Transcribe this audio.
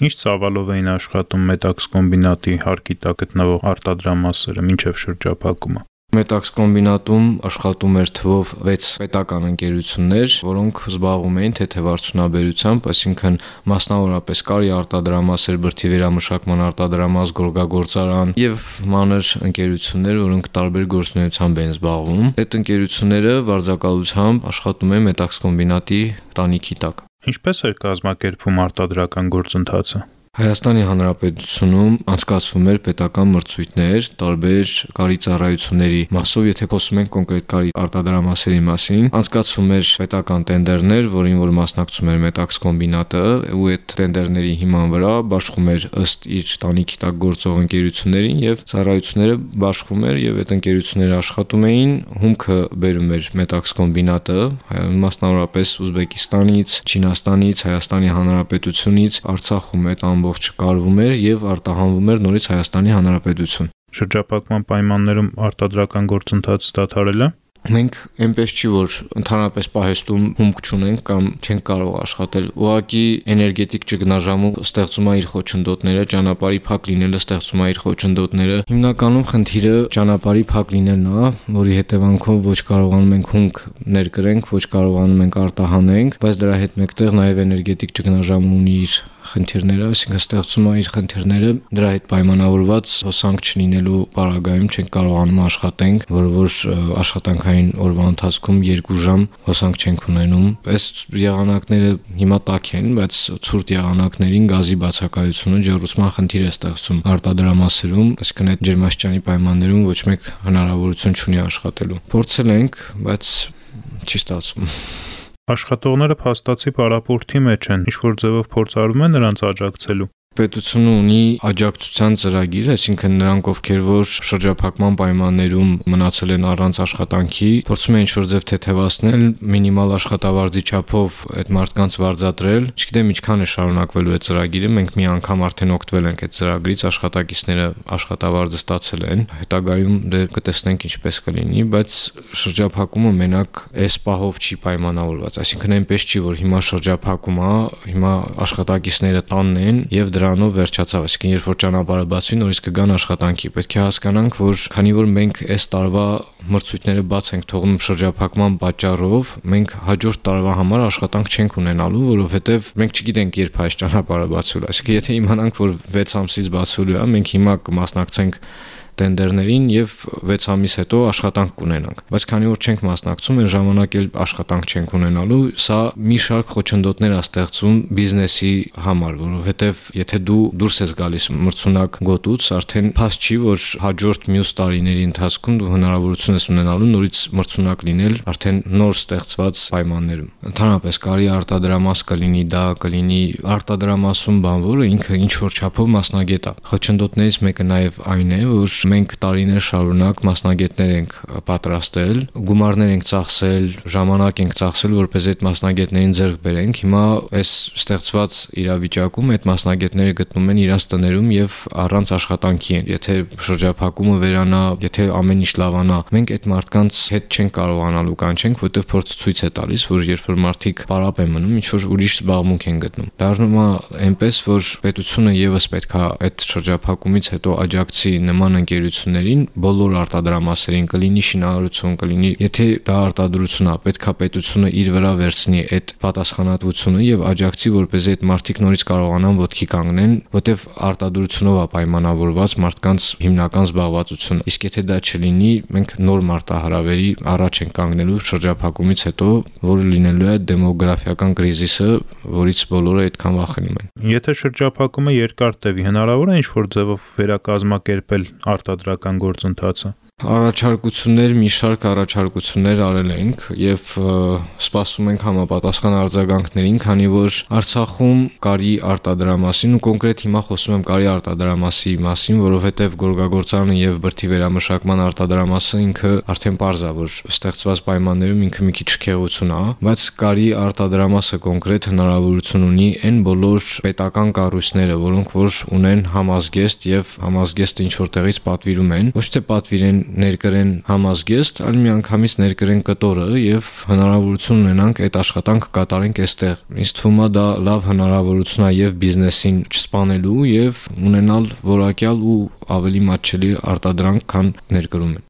Ինչ ծավալով էին աշխատում Մետաքս կոմբինատի հարկի տակ գտնվող արտադրամասերը մինչև շրջափակումը։ Մետաքս կոմբինատում աշխատում էր թվով 6 պետական ընկերություններ, որոնք զբաղվում էին թեթևարդյունաբերությամբ, այսինքն մասնավորապես կարի արտադրամասեր, բրդի վերամշակման արտադրամաս, գորգագործարան եւ մանր ընկերություններ, որոնք տարբեր գործունեությամբ են զբաղվում։ Այդ ընկերությունները վարձակալությամբ աշխատում են Մետաքս կոմբինատի տանիքի տակ։ Ինչպես էր կազմակերպվում արտադրական գործընթացը։ Հայաստանի Հանրապետությունում անցկացվում էր պետական մրցույթներ տարբեր կարի ծառայությունների մասով, եթե խոսում ենք կոնկրետ կարի արտադրամասերի մասին, անցկացվում էր պետական տենդերներ, որին որ մասնակցում էր Մետաքս կոմբինատը, ու այդ տենդերների հիման վրա բաշխում էր ըստ իր տանիքի տակ գործող ընկերություններին եւ ծառայությունները բաշխում էր եւ այդ ընկերությունները աշխատում էին, հումքը բերում էր Մետաքս կոմբինատը, մասնավորապես Ուզբեկիստանից, Չինաստանից, Հայաստանի Հանրապետությունից, Արցախում այդ ամբողջ կարվում էր եւ արտահանվում էր նորից Հայաստանի Հանրապետություն։ Շրջափակման պայմաններում արտադրական գործընթացը դադարել է մենք այնպես չի որ ընդհանրապես պահեստում հումք չունենք կամ չենք կարող աշխատել ուղղակի էներգետիկ ճգնաժամում ստեղծում է իր խոչընդոտները ճանապարհի փակ լինելը ստեղծում է իր խոչընդոտները հիմնականում խնդիրը ճանապարհի փակ լինելն է որի հետևանքով ոչ կարողանում ենք հումք ներկրենք ոչ կարողանում ենք արտահանենք բայց դրա հետ մեկտեղ նաև էներգետիկ ճգնաժամը ունի իր խնդիրները, այսինքն ստեղծում է իր խնդիրները, դրա հետ պայմանավորված հոսանք չլինելու պարագայում չենք կարողանում աշխատենք, որը որ աշխատանքային օրվա ընթացքում 2 ժամ հոսանք չենք ունենում։ Այս եղանակները հիմա տաք են, բայց ցուրտ եղանակներին գազի բացակայությունը ջերուցման խնդիր է ստեղծում արտադրամասերում, այսինքն այդ ջերմաստիճանի պայմաններում ոչ մեկ հնարավորություն չունի աշխատելու։ Փորձել ենք, բայց չի ստացվում։ Աշխատողները փաստացի պարապորտի մեջ են, ինչ որ ձևով փորձարում են նրանց աջակցելու։ Պետությունը ունի աջակցության ծրագիր, այսինքն նրանք ովքեր որ շրջափակման պայմաններում մնացել են առանց աշխատանքի, փորձում են ինչ-որ ձև թեթևացնել, մինիմալ աշխատավարձի չափով այդ մարդկանց վարձատրել։ Չգիտեմ ինչքան է շարունակվելու այդ ծրագիրը, մենք մի անգամ արդեն օգտվել ենք այդ ծրագրից, աշխատակիցները աշխատավարձը ստացել են։ Հետագայում դե կտեսնենք ինչպես կլինի, բայց շրջափակումը մենակ այս պահով չի պայմանավորված, այսինքն այնպես չի, որ հիմա շրջափակում է, հիմա աշխատակիցները տանն են եւ դրանով վերջացավ, այսինքն երբ որ ճանապարհը բացվի, նորից կգան աշխատանքի։ Պետք է հասկանանք, որ քանի որ մենք այս տարվա մրցույթները բաց ենք թողնում շրջափակման պատճառով, մենք հաջորդ տարվա համար աշխատանք չենք ունենալու, որովհետև մենք չգիտենք երբ այս ճանապարհը բացվելու։ Այսինքն եթե իմանանք, որ 6 ամսից բացվելու է, մենք հիմա կմասնակցենք տենդերներին եւ 6 ամիս հետո աշխատանք կունենանք։ Բայց քանի որ չենք մասնակցում, այն ժամանակ էլ աշխատանք չենք ունենալու, սա մի շարք խոչընդոտներ է ստեղծում բիզնեսի համար, որովհետեւ եթե դու դուրս ես գալիս մրցունակ գոտուց, արդեն փաստ չի, որ հաջորդ մյուս տարիների ընթացքում դու հնարավորություն ես ունենալու նորից մրցունակ լինել արդեն նոր ստեղծված պայմաններում։ Ընդհանրապես կարի արտադրամաս կլինի դա, կլինի արտադրամասում բան, որը ինքը ինչ որ չափով մասնագետ է։ Խոչընդոտներից մեկը նաև այն է, որ մենք տարիներ շարունակ մասնագետներ ենք պատրաստել, գումարներ ենք ծախսել, ժամանակ ենք ծախսել, որպես այդ մասնագետներին ձեռք բերենք։ Հիմա այս ստեղծված իրավիճակում այդ մասնագետները գտնում են իրենց տներում եւ առանց աշխատանքի են։ Եթե շրջափակումը վերանա, եթե ամեն ինչ լավանա, մենք այդ մարդկանց հետ չենք կարողանալու կանչենք, որտեղ փորձ ցույց է տալիս, որ երբ որ մարդիկ պարապ են մնում, ինչ որ ուրիշ զբաղմունք են գտնում։ Դառնում է այնպես, որ պետությունը եւս պետքա այդ շրջափակումից հետո աջակցի նման ընկերություններին, բոլոր արտադրամասերին կլինի շինարարություն, կլինի, եթե դա արտադրություն է, պետքա պետությունը իր վրա վերցնի այդ պատասխանատվությունը եւ աջակցի, որպեսզի այդ մարդիկ նորից կարողանան ոտքի կանգնեն, որտեվ արտադրությունով է պայմանավորված մարդկանց հիմնական զբաղվածությունը։ Իսկ եթե դա չլինի, մենք նոր մարտահրավերի առաջ ենք կանգնելու շրջափակումից հետո, որը լինելու է դեմոգրաֆիական կրիզիսը, որից բոլորը այդքան վախենում են։ Եթե շրջափակումը երկար տևի, հնարավոր է ինչ-որ ձևով վերակազմակերպել արտադրական գործընթացը։ Առաջարկություններ, մի շարք առաջարկություններ արել ենք եւ սպասում ենք համապատասխան արձագանքներին, քանի որ Արցախում կարի արտադրամասին ու կոնկրետ հիմա խոսում եմ կարի արտադրամասի մասին, որովհետեւ Գորգագործանը եւ Բրդի վերամշակման արտադրամասը ինքը արդեն է, որ ստեղծված պայմաններում ինքը մի քիչ քեղություն է, բայց կարի արտադրամասը կոնկրետ հնարավորություն ունի այն բոլոր պետական կառույցները, որոնք որ ունեն համազգեստ եւ համազգեստը ինչ որտեղից պատվիրում են, ոչ թե պատվիրեն ներկրեն համազգեստ, այլ միանգամից ներկրեն կտորը եւ հնարավորություն ունենանք այդ աշխատանքը կատարենք այստեղ։ Ինձ թվում է դա լավ հնարավորություն է եւ բիզնեսին չսպանելու եւ ունենալ որակյալ ու ավելի մատչելի արտադրանք, քան ներկրում են։